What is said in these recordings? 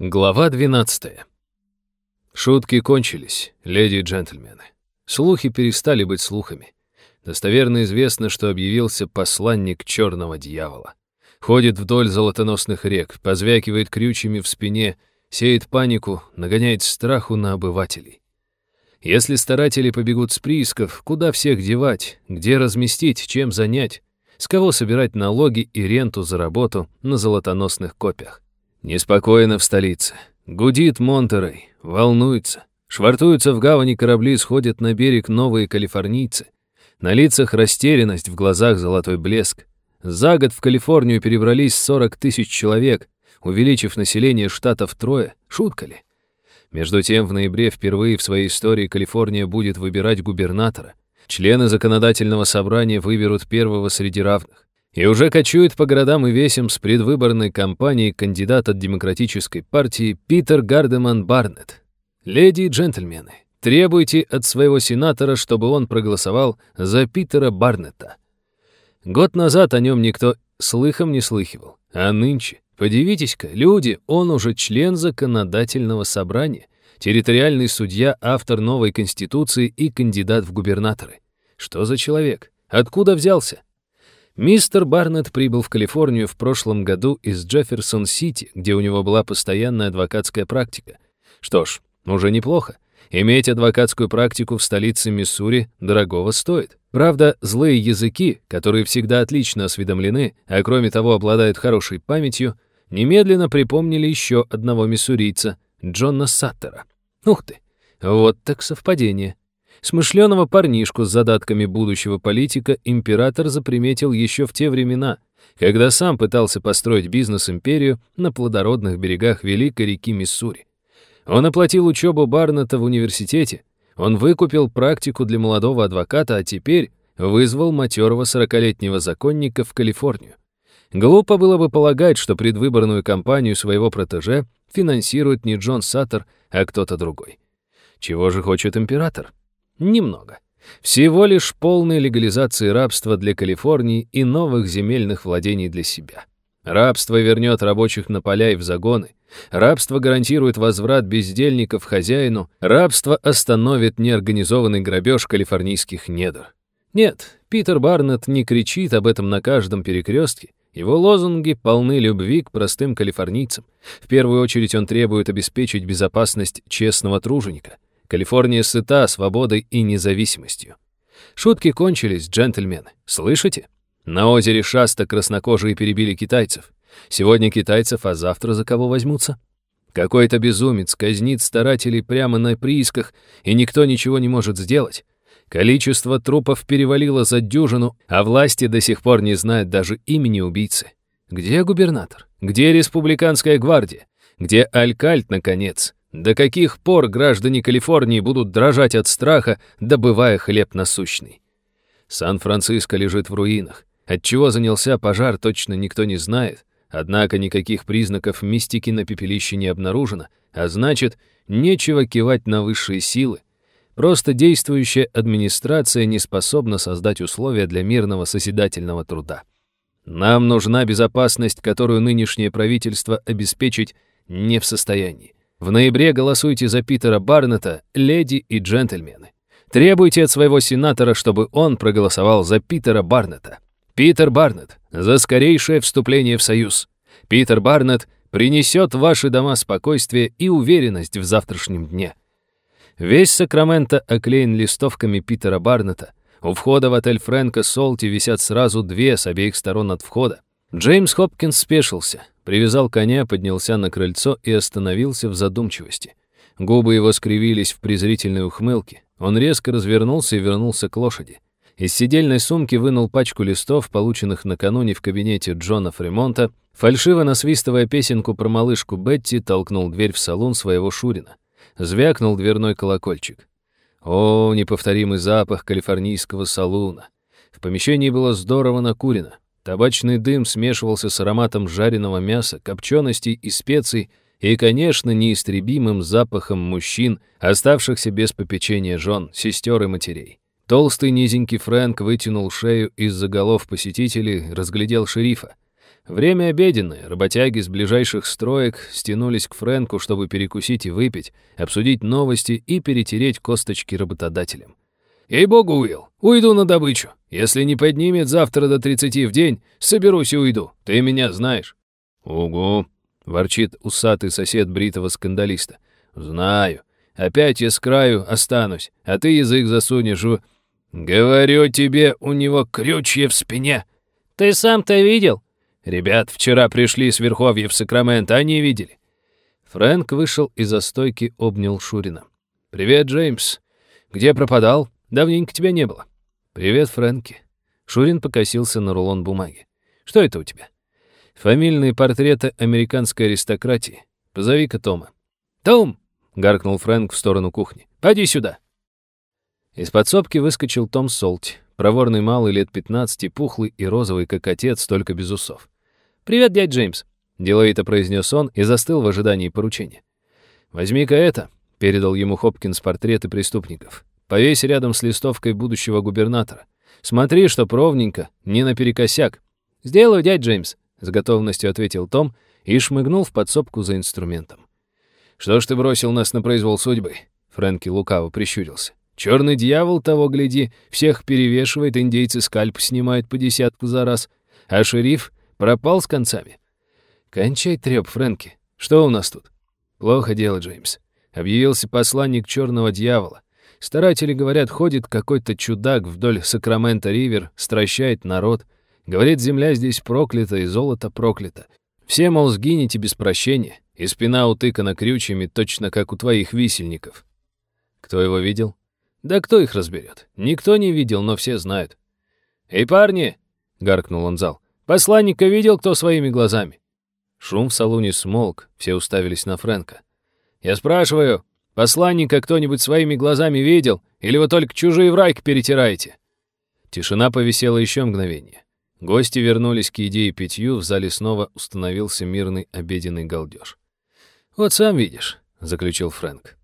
Глава 12. Шутки кончились, леди и джентльмены. Слухи перестали быть слухами. Достоверно известно, что объявился посланник черного дьявола. Ходит вдоль золотоносных рек, позвякивает крючьями в спине, сеет панику, нагоняет страху на обывателей. Если старатели побегут с приисков, куда всех девать, где разместить, чем занять, с кого собирать налоги и ренту за работу на золотоносных копиях? Неспокойно в столице. Гудит Монтерей, волнуется. Швартуются в гавани корабли, сходят на берег новые калифорнийцы. На лицах растерянность, в глазах золотой блеск. За год в Калифорнию перебрались 40 тысяч человек, увеличив население штата втрое. Шутка ли? Между тем, в ноябре впервые в своей истории Калифорния будет выбирать губернатора. Члены законодательного собрания выберут первого среди равных. И уже кочует по городам и весям с предвыборной кампанией кандидат от Демократической партии Питер Гардеман Барнетт. Леди и джентльмены, требуйте от своего сенатора, чтобы он проголосовал за Питера Барнетта. Год назад о нем никто слыхом не слыхивал, а нынче, подивитесь-ка, люди, он уже член законодательного собрания, территориальный судья, автор новой конституции и кандидат в губернаторы. Что за человек? Откуда взялся? Мистер Барнетт прибыл в Калифорнию в прошлом году из Джефферсон-Сити, где у него была постоянная адвокатская практика. Что ж, уже неплохо. Иметь адвокатскую практику в столице Миссури дорогого стоит. Правда, злые языки, которые всегда отлично осведомлены, а кроме того обладают хорошей памятью, немедленно припомнили еще одного миссурийца, Джона Саттера. Ух ты, вот так совпадение. Смышленого парнишку с задатками будущего политика император заприметил еще в те времена, когда сам пытался построить бизнес-империю на плодородных берегах великой реки Миссури. Он оплатил учебу Барнета в университете, он выкупил практику для молодого адвоката, а теперь вызвал матерого сорокалетнего законника в Калифорнию. Глупо было бы полагать, что предвыборную кампанию своего протеже финансирует не Джон Саттер, а кто-то другой. Чего же хочет император? Немного. Всего лишь полной легализации рабства для Калифорнии и новых земельных владений для себя. Рабство вернет рабочих на поля и в загоны. Рабство гарантирует возврат бездельников хозяину. Рабство остановит неорганизованный грабеж калифорнийских недр. Нет, Питер Барнетт не кричит об этом на каждом перекрестке. Его лозунги полны любви к простым калифорнийцам. В первую очередь он требует обеспечить безопасность честного труженика. Калифорния сыта свободой и независимостью. Шутки кончились, джентльмены. Слышите? На озере Шаста краснокожие перебили китайцев. Сегодня китайцев, а завтра за кого возьмутся? Какой-то безумец казнит старателей прямо на приисках, и никто ничего не может сделать. Количество трупов перевалило за дюжину, а власти до сих пор не знают даже имени убийцы. Где губернатор? Где республиканская гвардия? Где Алькальт, наконец? До каких пор граждане Калифорнии будут дрожать от страха, добывая хлеб насущный? Сан-Франциско лежит в руинах. От чего занялся пожар, точно никто не знает. Однако никаких признаков мистики на пепелище не обнаружено, а значит, нечего кивать на высшие силы. Просто действующая администрация не способна создать условия для мирного созидательного труда. Нам нужна безопасность, которую нынешнее правительство обеспечить не в состоянии. В ноябре голосуйте за Питера Барнета, леди и джентльмены. Требуйте от своего сенатора, чтобы он проголосовал за Питера Барнета. Питер Барнет за скорейшее вступление в Союз. Питер Барнет принесет в ваши дома спокойствие и уверенность в завтрашнем дне. Весь Сакраменто оклеен листовками Питера Барнета. У входа в отель Фрэнка Солти висят сразу две с обеих сторон от входа. Джеймс Хопкинс спешился. Привязал коня, поднялся на крыльцо и остановился в задумчивости. Губы его скривились в презрительной ухмылке. Он резко развернулся и вернулся к лошади. Из сидельной сумки вынул пачку листов, полученных накануне в кабинете Джона Фремонта, фальшиво насвистывая песенку про малышку Бетти, толкнул дверь в салон своего Шурина. Звякнул дверной колокольчик. О, неповторимый запах калифорнийского салуна. В помещении было здорово накурено. Табачный дым смешивался с ароматом жареного мяса, копченостей и специй, и, конечно, неистребимым запахом мужчин, оставшихся без попечения жен, сестер и матерей. Толстый низенький Фрэнк вытянул шею из-за голов посетителей, разглядел шерифа. Время обеденное, работяги с ближайших строек стянулись к Фрэнку, чтобы перекусить и выпить, обсудить новости и перетереть косточки работодателям. «Ей-богу, Уилл, уйду на добычу. Если не поднимет завтра до 30 в день, соберусь и уйду. Ты меня знаешь». «Угу», — ворчит усатый сосед бритого скандалиста. «Знаю. Опять я с краю останусь, а ты язык засунешь в...» «Говорю тебе, у него крючья в спине». «Ты сам-то видел?» «Ребят вчера пришли с Верховья в Сакраменто, они видели». Фрэнк вышел из-за стойки, обнял Шурина. «Привет, Джеймс. Где пропадал? Давненько тебя не было». «Привет, Фрэнки». Шурин покосился на рулон бумаги. «Что это у тебя?» «Фамильные портреты американской аристократии. Позови-ка Тома». «Том!» — гаркнул Фрэнк в сторону кухни. «Пойди сюда». Из подсобки выскочил Том Солти, проворный малый лет 15, пухлый и розовый, как отец, только без усов. «Привет, дядь Джеймс», — деловито произнес он и застыл в ожидании поручения. «Возьми-ка это», — передал ему Хопкинс портреты преступников. «Повесь рядом с листовкой будущего губернатора. Смотри, чтоб ровненько, не наперекосяк». «Сделаю, дядь Джеймс», — с готовностью ответил Том и шмыгнул в подсобку за инструментом. «Что ж ты бросил нас на произвол судьбы?» Фрэнки лукаво прищурился. «Черный дьявол, того гляди, всех перевешивает, индейцы скальп снимают по десятку за раз, а шериф Пропал с концами. Кончай трёп, Фрэнки. Что у нас тут? Плохо дело, Джеймс. Объявился посланник черного дьявола. Старатели говорят, ходит какой-то чудак вдоль Сакрамента-Ривер, стращает народ. Говорит, земля здесь проклята и золото проклято. Все, мол, сгинете без прощения, и спина утыкана крючьями, точно как у твоих висельников. Кто его видел? Да кто их разберет? Никто не видел, но все знают. «Эй, парни!» — гаркнул он зал. Посланника видел кто своими глазами?» Шум в салоне смолк, все уставились на Фрэнка. «Я спрашиваю, посланника кто-нибудь своими глазами видел, или вы только чужие в райк перетираете?» Тишина повисела еще мгновение. Гости вернулись к еде и питью, в зале снова установился мирный обеденный галдеж. «Вот сам видишь», — заключил Фрэнк.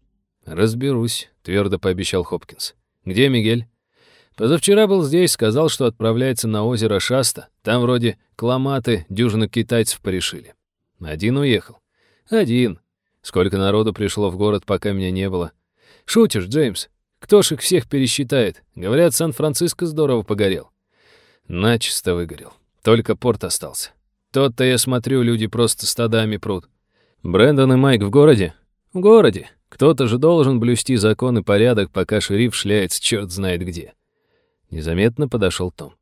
«Разберусь», — твердо пообещал Хопкинс. «Где Мигель?» Позавчера был здесь, сказал, что отправляется на озеро Шаста. Там вроде кламаты дюжины китайцев порешили. Один уехал. Один. Сколько народу пришло в город, пока меня не было. Шутишь, Джеймс? Кто ж их всех пересчитает? Говорят, Сан-Франциско здорово погорел. Начисто выгорел. Только порт остался. Тот-то, я смотрю, люди просто стадами прут. Брэндон и Майк в городе? В городе. Кто-то же должен блюсти закон и порядок, пока шериф шляется черт знает где. Незаметно подошел Том.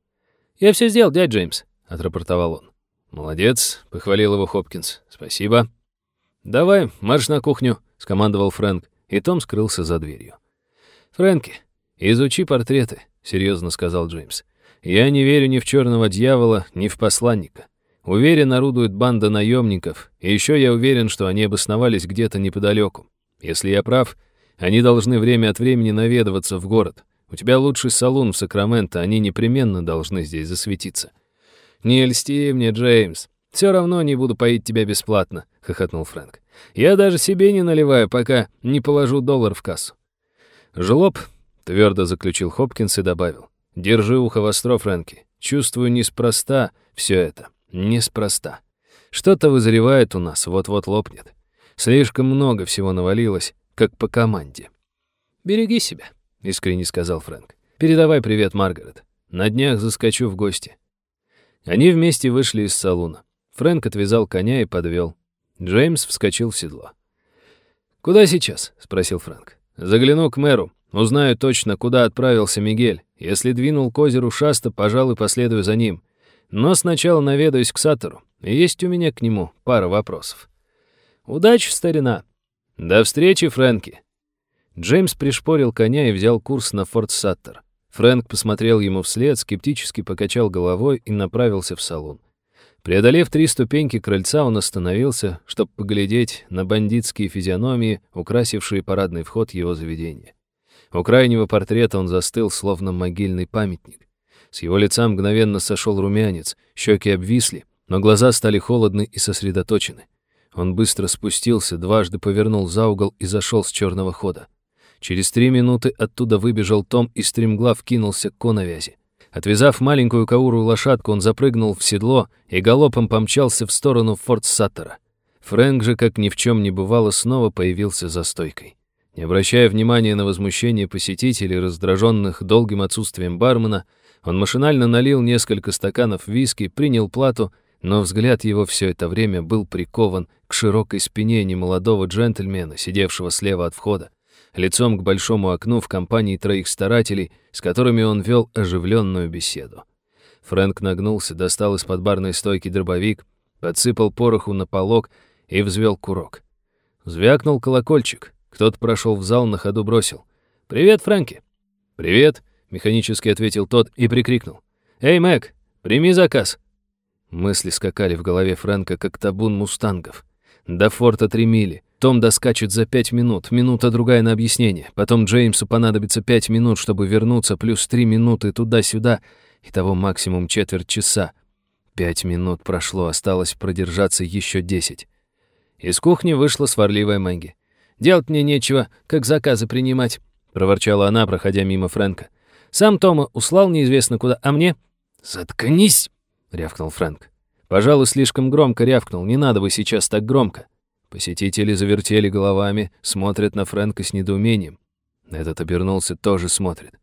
«Я все сделал, дядь Джеймс», — отрапортовал он. «Молодец», — похвалил его Хопкинс. «Спасибо». «Давай, марш на кухню», — скомандовал Фрэнк, и Том скрылся за дверью. «Фрэнки, изучи портреты», — серьезно сказал Джеймс. «Я не верю ни в черного дьявола, ни в посланника. Уверен, орудует банда наемников, и еще я уверен, что они обосновались где-то неподалеку. Если я прав, они должны время от времени наведываться в город. У тебя лучший салон в Сакраменто, они непременно должны здесь засветиться». «Не льсти мне, Джеймс. Все равно не буду поить тебя бесплатно», — хохотнул Фрэнк. «Я даже себе не наливаю, пока не положу доллар в кассу». «Жлоб», — твердо заключил Хопкинс и добавил. «Держи ухо востро, Фрэнки. Чувствую неспроста все это. Неспроста. Что-то вызревает у нас, вот-вот лопнет. Слишком много всего навалилось, как по команде. Береги себя». — искренне сказал Фрэнк. «Передавай привет, Маргарет. На днях заскочу в гости». Они вместе вышли из салуна. Фрэнк отвязал коня и подвел. Джеймс вскочил в седло. «Куда сейчас?» — спросил Фрэнк. «Загляну к мэру. Узнаю точно, куда отправился Мигель. Если двинул к озеру Шаста, пожалуй, последую за ним. Но сначала наведаюсь к Саттеру. Есть у меня к нему пара вопросов». «Удачи, старина!» «До встречи, Фрэнки!» Джеймс пришпорил коня и взял курс на Форт Саттер. Фрэнк посмотрел ему вслед, скептически покачал головой и направился в салон. Преодолев три ступеньки крыльца, он остановился, чтобы поглядеть на бандитские физиономии, украсившие парадный вход его заведения. У крайнего портрета он застыл, словно могильный памятник. С его лица мгновенно сошел румянец, щеки обвисли, но глаза стали холодны и сосредоточены. Он быстро спустился, дважды повернул за угол и зашел с черного хода. Через три минуты оттуда выбежал Том и стремглав кинулся к коновязи. Отвязав маленькую каурую лошадку, он запрыгнул в седло и галопом помчался в сторону Форт Саттера. Фрэнк же, как ни в чем не бывало, снова появился за стойкой. Не обращая внимания на возмущение посетителей, раздраженных долгим отсутствием бармена, он машинально налил несколько стаканов виски, принял плату, но взгляд его все это время был прикован к широкой спине немолодого джентльмена, сидевшего слева от входа, лицом к большому окну в компании троих старателей, с которыми он вел оживленную беседу. Фрэнк нагнулся, достал из-под барной стойки дробовик, подсыпал пороху на полог и взвел курок. Звякнул колокольчик. Кто-то прошел в зал, на ходу бросил. «Привет, Фрэнки!» «Привет!» — механически ответил тот и прикрикнул. «Эй, Мэг, прими заказ!» Мысли скакали в голове Фрэнка, как табун мустангов. До форта три мили. Том доскачет за пять минут, минута-другая на объяснение. Потом Джеймсу понадобится пять минут, чтобы вернуться, плюс три минуты туда-сюда. Итого максимум четверть часа. Пять минут прошло, осталось продержаться еще десять. Из кухни вышла сварливая Мэгги. «Делать мне нечего, как заказы принимать», — проворчала она, проходя мимо Фрэнка. «Сам Тома услал неизвестно куда, а мне...» «Заткнись!» — рявкнул Фрэнк. Пожалуй, слишком громко рявкнул, не надо бы сейчас так громко. Посетители завертели головами, смотрят на Фрэнка с недоумением. Этот обернулся, тоже смотрит.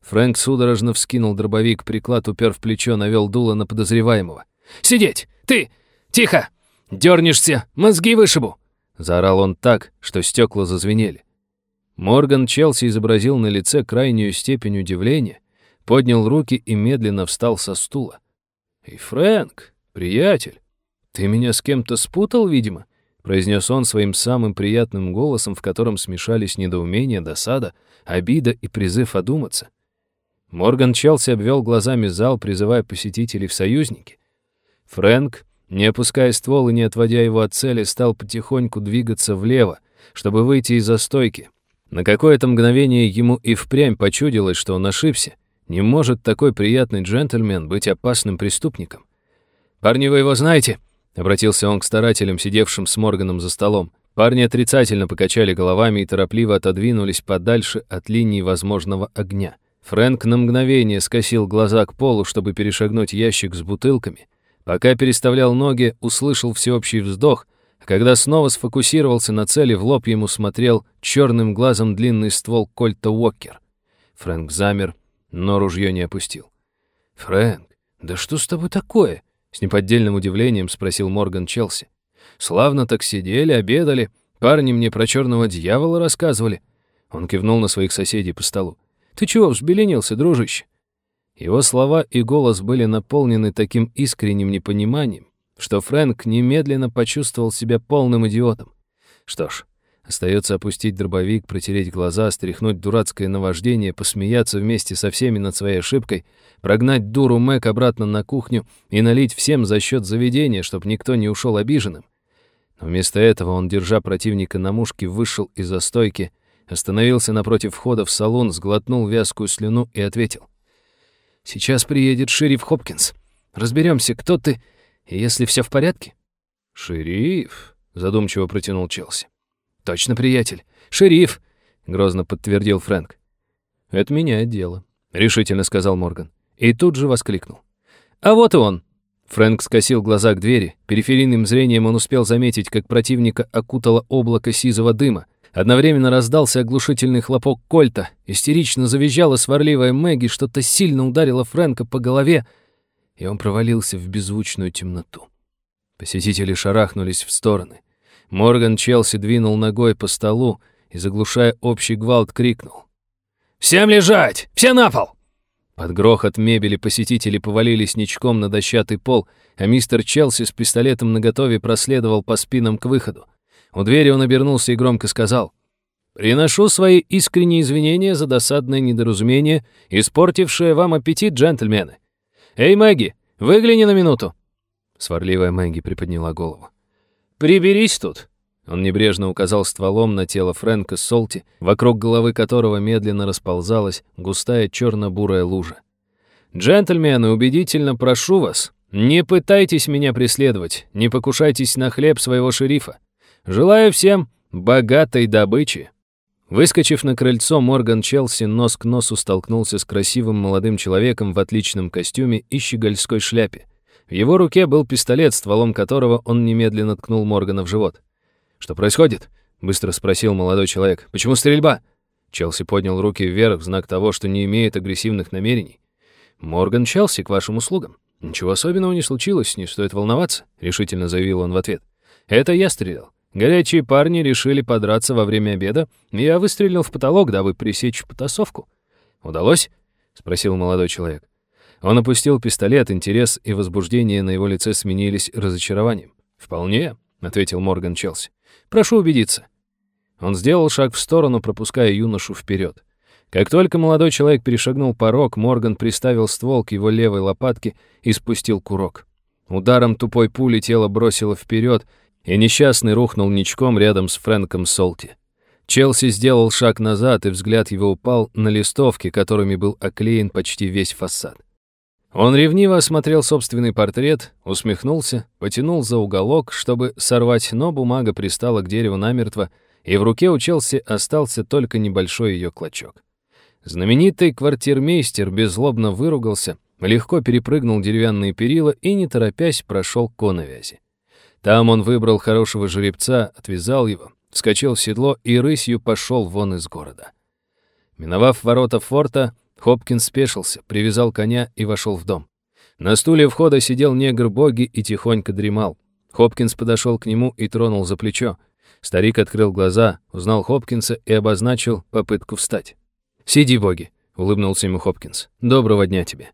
Фрэнк судорожно вскинул дробовик, приклад упер в плечо, навел дуло на подозреваемого. «Сидеть! Ты! Тихо! Дернешься! Мозги вышибу!» Заорал он так, что стекла зазвенели. Морган Челси изобразил на лице крайнюю степень удивления, поднял руки и медленно встал со стула. «И Фрэнк, приятель, ты меня с кем-то спутал, видимо?» Произнес он своим самым приятным голосом, в котором смешались недоумение, досада, обида и призыв одуматься. Морган Челси обвел глазами зал, призывая посетителей в союзники. Фрэнк не опуская ствол и не отводя его от цели, стал потихоньку двигаться влево, чтобы выйти из застойки. На какое-то мгновение ему и впрямь почудилось, что он ошибся. Не может такой приятный джентльмен быть опасным преступником. «Парни, вы его знаете?» — обратился он к старателям, сидевшим с Морганом за столом. Парни отрицательно покачали головами и торопливо отодвинулись подальше от линии возможного огня. Фрэнк на мгновение скосил глаза к полу, чтобы перешагнуть ящик с бутылками — Пока переставлял ноги, услышал всеобщий вздох, а когда снова сфокусировался на цели, в лоб ему смотрел черным глазом длинный ствол Кольта Уокер. Фрэнк замер, но ружье не опустил. «Фрэнк, да что с тобой такое?» — с неподдельным удивлением спросил Морган Челси. «Славно так сидели, обедали, парни мне про черного дьявола рассказывали». Он кивнул на своих соседей по столу. «Ты чего взбеленился, дружище?» Его слова и голос были наполнены таким искренним непониманием, что Фрэнк немедленно почувствовал себя полным идиотом. Что ж, остается опустить дробовик, протереть глаза, стряхнуть дурацкое наваждение, посмеяться вместе со всеми над своей ошибкой, прогнать дуру Мэг обратно на кухню и налить всем за счет заведения, чтобы никто не ушел обиженным. Но вместо этого он, держа противника на мушке, вышел из-за стойки, остановился напротив входа в салон, сглотнул вязкую слюну и ответил. Сейчас приедет шериф Хопкинс. Разберемся, кто ты и если все в порядке». «Шериф?» — задумчиво протянул Челси. «Точно, приятель. Шериф!» — грозно подтвердил Фрэнк. «Это меняет дело», — решительно сказал Морган. И тут же воскликнул. «А вот и он!» Фрэнк скосил глаза к двери. Периферийным зрением он успел заметить, как противника окутало облако сизого дыма. Одновременно раздался оглушительный хлопок кольта. Истерично завизжала сварливая Мэгги, что-то сильно ударило Фрэнка по голове, и он провалился в беззвучную темноту. Посетители шарахнулись в стороны. Морган Челси двинул ногой по столу и, заглушая общий гвалт, крикнул. «Всем лежать! Все на пол!» Под грохот мебели посетители повалились ничком на дощатый пол, а мистер Челси с пистолетом наготове проследовал по спинам к выходу. У двери он обернулся и громко сказал. «Приношу свои искренние извинения за досадное недоразумение, испортившее вам аппетит, джентльмены. Эй, Мэгги, выгляни на минуту!» Сварливая Мэгги приподняла голову. «Приберись тут!» Он небрежно указал стволом на тело Фрэнка Солти, вокруг головы которого медленно расползалась густая черно-бурая лужа. «Джентльмены, убедительно прошу вас, не пытайтесь меня преследовать, не покушайтесь на хлеб своего шерифа. Желаю всем богатой добычи. Выскочив на крыльцо, Морган Челси нос к носу столкнулся с красивым молодым человеком в отличном костюме и щегольской шляпе. В его руке был пистолет, стволом которого он немедленно ткнул Моргана в живот. «Что происходит?» — быстро спросил молодой человек. «Почему стрельба?» Челси поднял руки вверх в знак того, что не имеет агрессивных намерений. «Морган Челси к вашим услугам. Ничего особенного не случилось, не стоит волноваться», — решительно заявил он в ответ. «Это я стрелял. Горячие парни решили подраться во время обеда, и я выстрелил в потолок, дабы пресечь потасовку. «Удалось?» — спросил молодой человек. Он опустил пистолет, интерес и возбуждение на его лице сменились разочарованием. «Вполне», — ответил Морган Челси. «Прошу убедиться». Он сделал шаг в сторону, пропуская юношу вперед. Как только молодой человек перешагнул порог, Морган приставил ствол к его левой лопатке и спустил курок. Ударом тупой пули тело бросило вперед, и несчастный рухнул ничком рядом с Фрэнком Солти. Челси сделал шаг назад, и взгляд его упал на листовки, которыми был оклеен почти весь фасад. Он ревниво осмотрел собственный портрет, усмехнулся, потянул за уголок, чтобы сорвать, но бумага пристала к дереву намертво, и в руке у Челси остался только небольшой ее клочок. Знаменитый квартирмейстер беззлобно выругался, легко перепрыгнул деревянные перила и, не торопясь, прошел к коновязи. Там он выбрал хорошего жеребца, отвязал его, вскочил в седло и рысью пошел вон из города. Миновав ворота форта, Хопкинс спешился, привязал коня и вошел в дом. На стуле входа сидел негр Боги и тихонько дремал. Хопкинс подошел к нему и тронул за плечо. Старик открыл глаза, узнал Хопкинса и обозначил попытку встать. «Сиди, Боги», — улыбнулся ему Хопкинс. «Доброго дня тебе».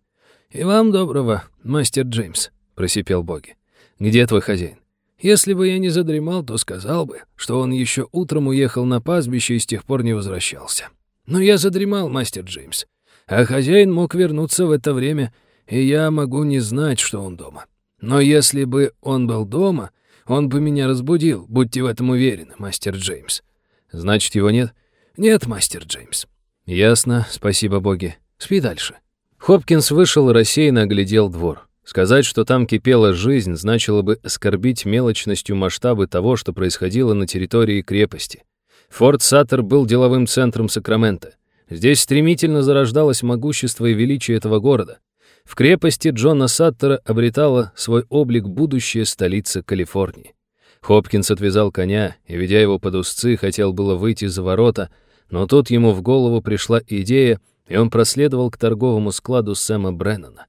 «И вам доброго, мастер Джеймс», — просипел Боги. «Где твой хозяин?» Если бы я не задремал, то сказал бы, что он еще утром уехал на пастбище и с тех пор не возвращался. Но я задремал, мастер Джеймс. А хозяин мог вернуться в это время, и я могу не знать, что он дома. Но если бы он был дома, он бы меня разбудил, будьте в этом уверены, мастер Джеймс. Значит, его нет? Нет, мастер Джеймс. Ясно, спасибо боги. Спи дальше. Хопкинс вышел и рассеянно оглядел двор. Сказать, что там кипела жизнь, значило бы оскорбить мелочностью масштабы того, что происходило на территории крепости. Форт Саттер был деловым центром Сакрамента. Здесь стремительно зарождалось могущество и величие этого города. В крепости Джона Саттера обретала свой облик будущая столица Калифорнии. Хопкинс отвязал коня и, ведя его под узцы, хотел было выйти за ворота, но тут ему в голову пришла идея, и он проследовал к торговому складу Сэма Бреннана.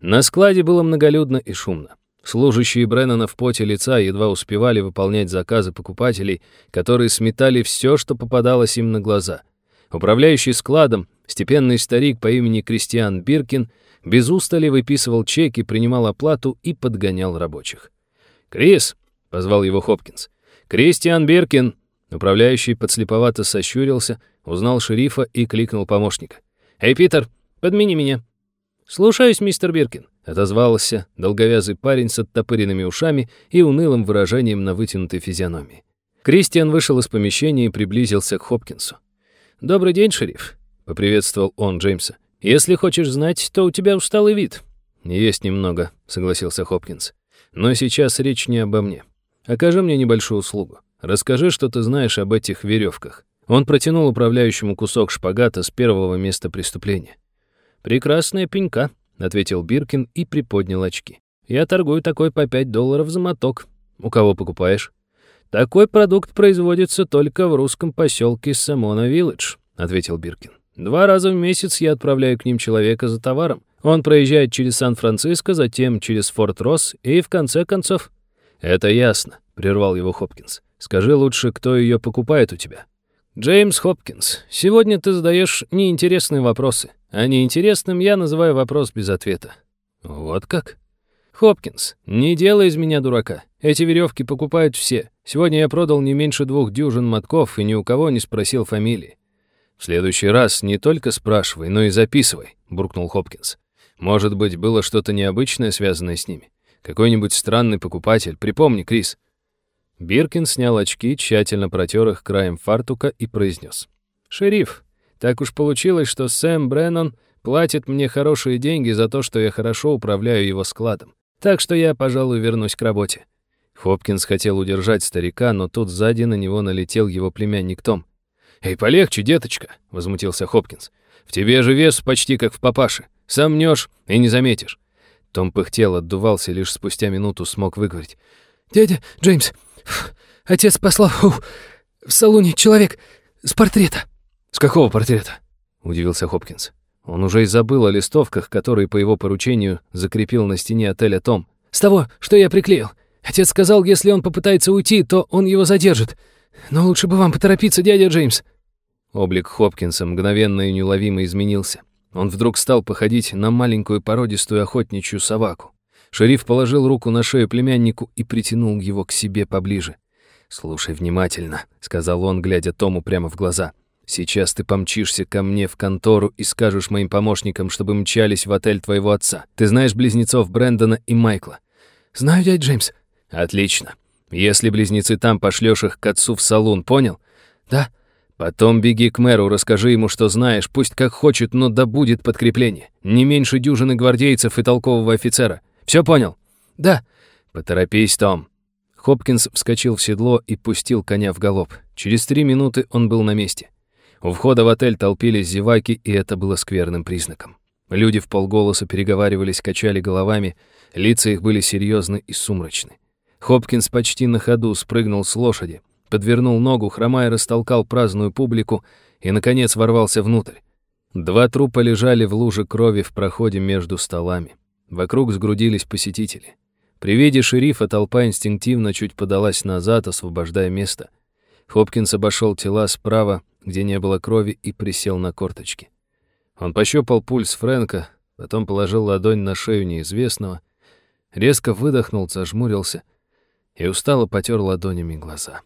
На складе было многолюдно и шумно. Служащие Бреннана в поте лица едва успевали выполнять заказы покупателей, которые сметали все, что попадалось им на глаза. Управляющий складом, степенный старик по имени Кристиан Биркин, без устали выписывал чеки, принимал оплату и подгонял рабочих. «Крис!» — позвал его Хопкинс. «Кристиан Биркин!» Управляющий подслеповато сощурился, узнал шерифа и кликнул помощника. «Эй, Питер, подмени меня!» «Слушаюсь, мистер Биркин», — отозвался долговязый парень с оттопыренными ушами и унылым выражением на вытянутой физиономии. Кристиан вышел из помещения и приблизился к Хопкинсу. «Добрый день, шериф», — поприветствовал он Джеймса. «Если хочешь знать, то у тебя усталый вид». «Есть немного», — согласился Хопкинс. «Но сейчас речь не обо мне. Окажи мне небольшую услугу. Расскажи, что ты знаешь об этих веревках». Он протянул управляющему кусок шпагата с первого места преступления. «Прекрасная пенька», — ответил Биркин и приподнял очки. «Я торгую такой по 5 долларов за моток. У кого покупаешь?» «Такой продукт производится только в русском поселке Самона Вилледж», — ответил Биркин. «Два раза в месяц я отправляю к ним человека за товаром. Он проезжает через Сан-Франциско, затем через Форт-Росс и, в конце концов...» «Это ясно», — прервал его Хопкинс. «Скажи лучше, кто ее покупает у тебя?» «Джеймс Хопкинс, сегодня ты задаешь неинтересные вопросы. А неинтересным я называю вопрос без ответа. Вот как? Хопкинс, не делай из меня дурака. Эти веревки покупают все. Сегодня я продал не меньше двух дюжин мотков и ни у кого не спросил фамилии. В следующий раз не только спрашивай, но и записывай, буркнул Хопкинс. Может быть, было что-то необычное, связанное с ними? Какой-нибудь странный покупатель. Припомни, Крис. Биркин снял очки, тщательно протер их краем фартука и произнес. «Шериф, так уж получилось, что Сэм Бреннан платит мне хорошие деньги за то, что я хорошо управляю его складом. Так что я, пожалуй, вернусь к работе». Хопкинс хотел удержать старика, но тут сзади на него налетел его племянник Том. «Эй, полегче, деточка», — возмутился Хопкинс. «В тебе же вес почти как в папаше. Сомнешь и не заметишь». Том пыхтел, отдувался, лишь спустя минуту смог выговорить. «Дядя Джеймс, отец послал в салоне человек с портрета». «С какого портрета?» — удивился Хопкинс. Он уже и забыл о листовках, которые по его поручению закрепил на стене отеля Том. «С того, что я приклеил. Отец сказал, если он попытается уйти, то он его задержит. Но лучше бы вам поторопиться, дядя Джеймс». Облик Хопкинса мгновенно и неуловимо изменился. Он вдруг стал походить на маленькую породистую охотничью собаку. Шериф положил руку на шею племяннику и притянул его к себе поближе. «Слушай внимательно», — сказал он, глядя Тому прямо в глаза. «Сейчас ты помчишься ко мне в контору и скажешь моим помощникам, чтобы мчались в отель твоего отца. Ты знаешь близнецов Брэндона и Майкла?» «Знаю, дядя Джеймс». «Отлично. Если близнецы там, пошлешь их к отцу в салон, понял?» «Да». Потом беги к мэру, расскажи ему, что знаешь, пусть как хочет, но да будет подкрепление. Не меньше дюжины гвардейцев и толкового офицера. Все понял? Да. Поторопись, Том. Хопкинс вскочил в седло и пустил коня в галоп. Через три минуты он был на месте. У входа в отель толпились зеваки, и это было скверным признаком. Люди в полголоса переговаривались, качали головами, лица их были серьезны и сумрачны. Хопкинс почти на ходу спрыгнул с лошади, подвернул ногу, хромая растолкал праздную публику и, наконец, ворвался внутрь. Два трупа лежали в луже крови в проходе между столами. Вокруг сгрудились посетители. При виде шерифа толпа инстинктивно чуть подалась назад, освобождая место. Хопкинс обошел тела справа, где не было крови, и присел на корточки. Он пощупал пульс Фрэнка, потом положил ладонь на шею неизвестного, резко выдохнул, зажмурился и устало потер ладонями глаза.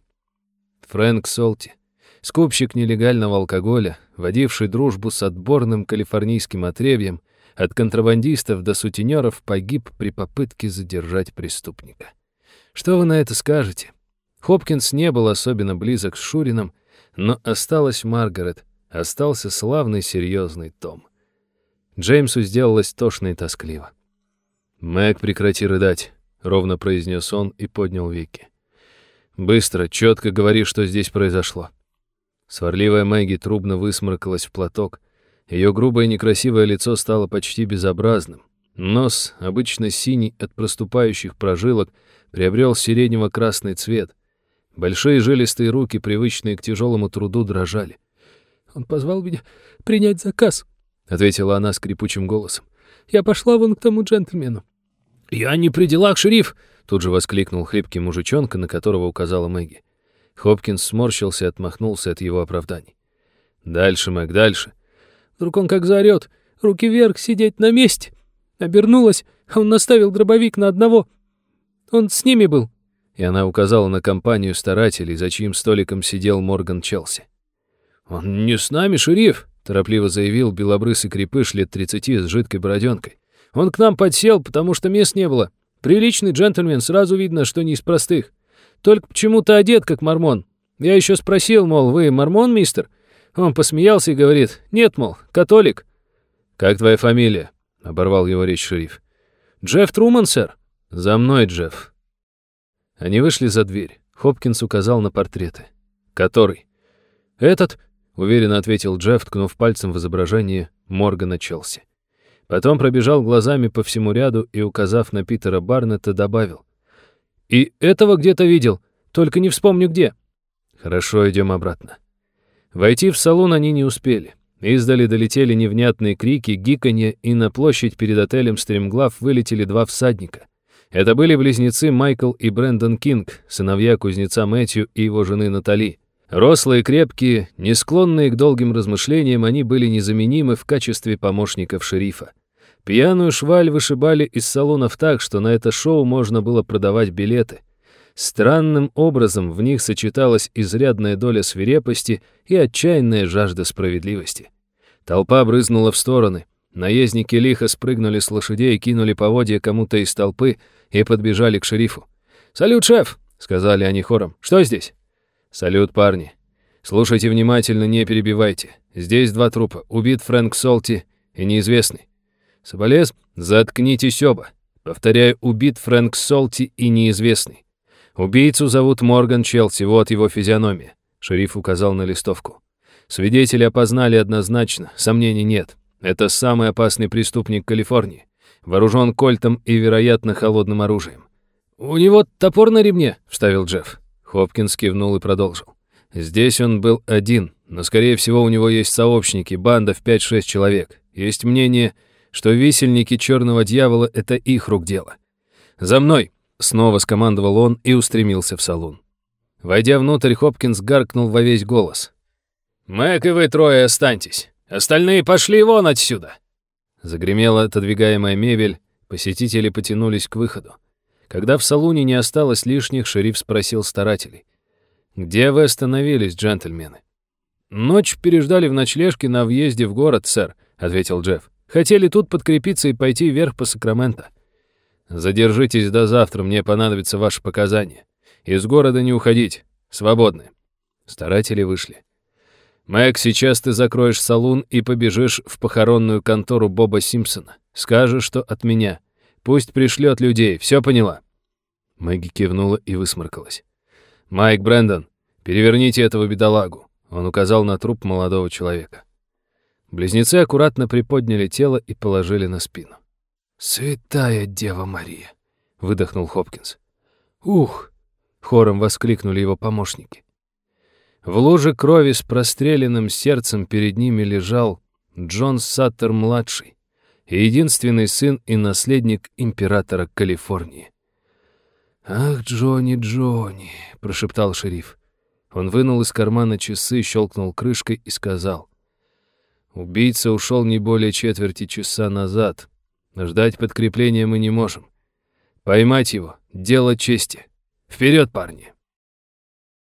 Фрэнк Солти, скупщик нелегального алкоголя, водивший дружбу с отборным калифорнийским отребьем, от контрабандистов до сутенеров погиб при попытке задержать преступника. Что вы на это скажете? Хопкинс не был особенно близок с Шурином, но осталась Маргарет, остался славный серьезный Том. Джеймсу сделалось тошно и тоскливо. «Мэг, прекрати рыдать», — ровно произнес он и поднял веки. Быстро, четко говори, что здесь произошло. Сварливая Мэгги трубно высморкалась в платок. Ее грубое некрасивое лицо стало почти безобразным. Нос, обычно синий от проступающих прожилок, приобрел сиренево-красный цвет. Большие жилистые руки, привычные к тяжелому труду, дрожали. «Он позвал меня принять заказ», — ответила она скрипучим голосом. «Я пошла вон к тому джентльмену». «Я не при делах, шериф!» Тут же воскликнул хлипкий мужичонка, на которого указала Мэгги. Хопкинс сморщился и отмахнулся от его оправданий. «Дальше, Мэг, дальше». Вдруг он как заорет. «Руки вверх, сидеть на месте!» Обернулась, а он наставил дробовик на одного. Он с ними был. И она указала на компанию старателей, за чьим столиком сидел Морган Челси. «Он не с нами, шериф», — торопливо заявил белобрысый крепыш лет тридцати с жидкой бороденкой. «Он к нам подсел, потому что мест не было. Приличный джентльмен, сразу видно, что не из простых. Только почему-то одет, как мормон. Я еще спросил, мол, вы мормон, мистер? Он посмеялся и говорит, нет, мол, католик. «Как твоя фамилия?» — оборвал его речь шериф. «Джефф Труман, сэр». «За мной, Джефф». Они вышли за дверь. Хопкинс указал на портреты. «Который?» «Этот», — уверенно ответил Джефф, ткнув пальцем в изображение Моргана Челси. Потом пробежал глазами по всему ряду и, указав на Питера Барнетта, добавил. «И этого где-то видел, только не вспомню где». «Хорошо, идем обратно». Войти в салон они не успели. Издали долетели невнятные крики, гиканье, и на площадь перед отелем «Стремглав» вылетели два всадника. Это были близнецы Майкл и Брэндон Кинг, сыновья кузнеца Мэтью и его жены Натали. Рослые, крепкие, не склонные к долгим размышлениям, они были незаменимы в качестве помощников шерифа. Пьяную шваль вышибали из салонов так, что на это шоу можно было продавать билеты. Странным образом в них сочеталась изрядная доля свирепости и отчаянная жажда справедливости. Толпа брызнула в стороны. Наездники лихо спрыгнули с лошадей кинули поводья кому-то из толпы и подбежали к шерифу. «Салют, шеф!» — сказали они хором. «Что здесь?» «Салют, парни. Слушайте внимательно, не перебивайте. Здесь два трупа. Убит Фрэнк Солти и неизвестный. Соболез, заткнитесь оба. Повторяю, убит Фрэнк Солти и неизвестный. Убийцу зовут Морган Челси, вот его физиономия. Шериф указал на листовку. Свидетели опознали однозначно, сомнений нет. Это самый опасный преступник Калифорнии. Вооружен кольтом и, вероятно, холодным оружием. «У него топор на ремне», — вставил Джефф. Хопкинс кивнул и продолжил. Здесь он был один, но, скорее всего, у него есть сообщники, банда в 5-6 человек. Есть мнение, что висельники черного дьявола — это их рук дело. «За мной!» — снова скомандовал он и устремился в салон. Войдя внутрь, Хопкинс гаркнул во весь голос. «Мэг и вы трое останьтесь. Остальные пошли вон отсюда!» Загремела отодвигаемая мебель, посетители потянулись к выходу. Когда в салоне не осталось лишних, шериф спросил старателей. «Где вы остановились, джентльмены?» «Ночь переждали в ночлежке на въезде в город, сэр», — ответил Джефф. «Хотели тут подкрепиться и пойти вверх по Сакраменто». «Задержитесь до завтра, мне понадобятся ваши показания. Из города не уходить. Свободны». Старатели вышли. «Мэг, сейчас ты закроешь салун и побежишь в похоронную контору Боба Симпсона. Скажешь, что от меня. Пусть пришлет людей. Все поняла?» Мэгги кивнула и высморкалась. «Майк Брэндон, переверните этого бедолагу». Он указал на труп молодого человека. Близнецы аккуратно приподняли тело и положили на спину. «Святая Дева Мария!» — выдохнул Хопкинс. «Ух!» — хором воскликнули его помощники. В луже крови с простреленным сердцем перед ними лежал Джон Саттер-младший, единственный сын и наследник императора Калифорнии. «Ах, Джонни, Джонни!» — прошептал шериф. Он вынул из кармана часы, щелкнул крышкой и сказал. «Убийца ушел не более четверти часа назад. Ждать подкрепления мы не можем. Поймать его — дело чести. Вперед, парни!»